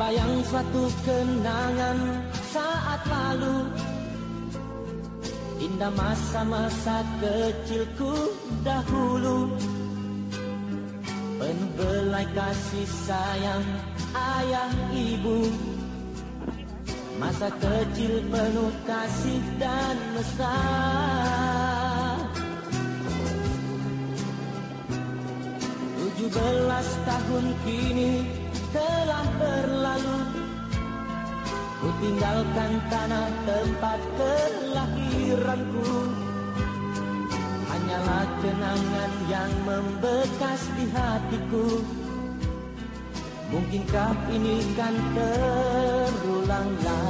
Terbayang suatu kenangan saat lalu. Indah masa-masa kecilku dahulu. Penuh belai kasih sayang ayah ibu. Masa kecil penuh kasih dan mesra. Tujuh belas tahun kini telah berlalu. Ku tinggalkan tanah tempat kelahiranku. Hanyalah kenangan yang membekas di hatiku. Mungkinkah ini kan terulang lagi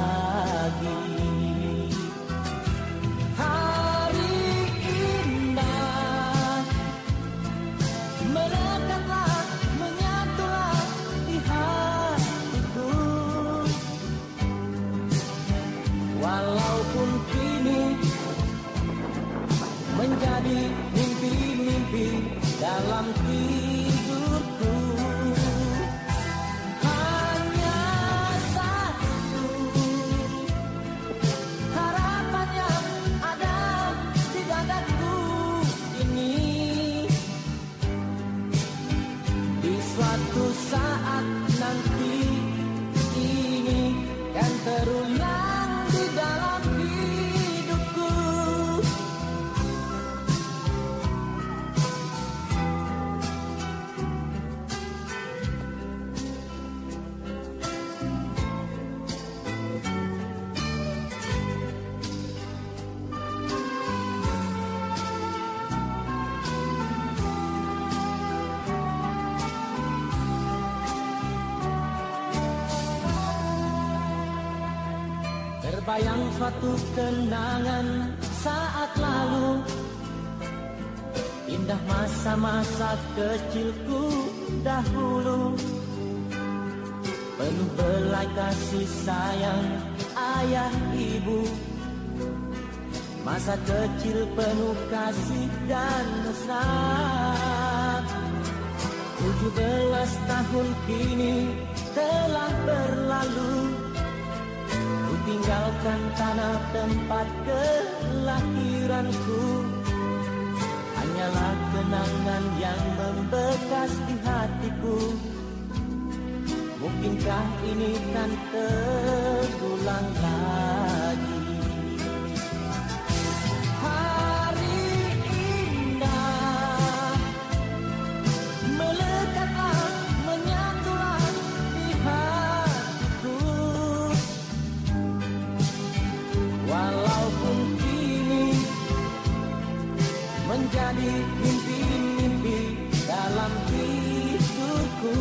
Terbayang suatu kenangan saat lalu. Indah masa-masa kecilku dahulu. Penuh belai kasih sayang ayah ibu. Masa kecil penuh kasih dan mesra Tujuh belas tahun kini telah berlalu tinggalkan tanah tempat kelahiranku. Hanyalah kenangan yang membekas di hatiku. Mungkinkah ini kan terulang lagi menjadi mimpi-mimpi dalam tidurku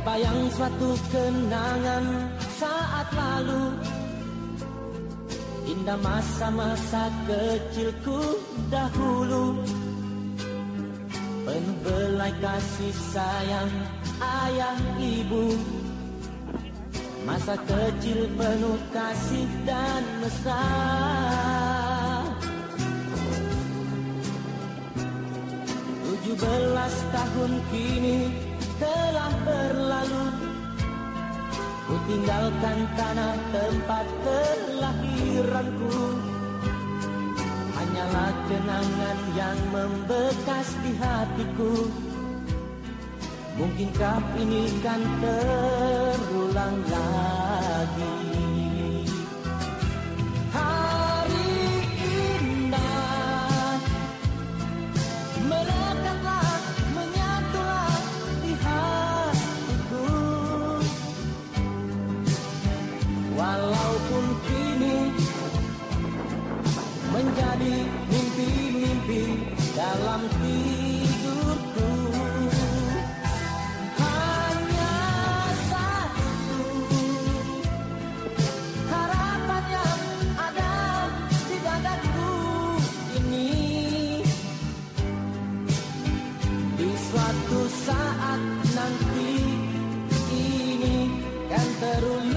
Terbayang suatu kenangan saat lalu. Indah masa-masa kecilku dahulu. Penuh belai kasih sayang ayah ibu. Masa kecil penuh kasih dan mesra. Tujuh belas tahun kini telah berlalu. Ku tinggalkan tanah tempat kelahiranku. Hanyalah kenangan yang membekas di hatiku. Mungkinkah ini kan terulang lagi suatu saat nanti ini kan terulang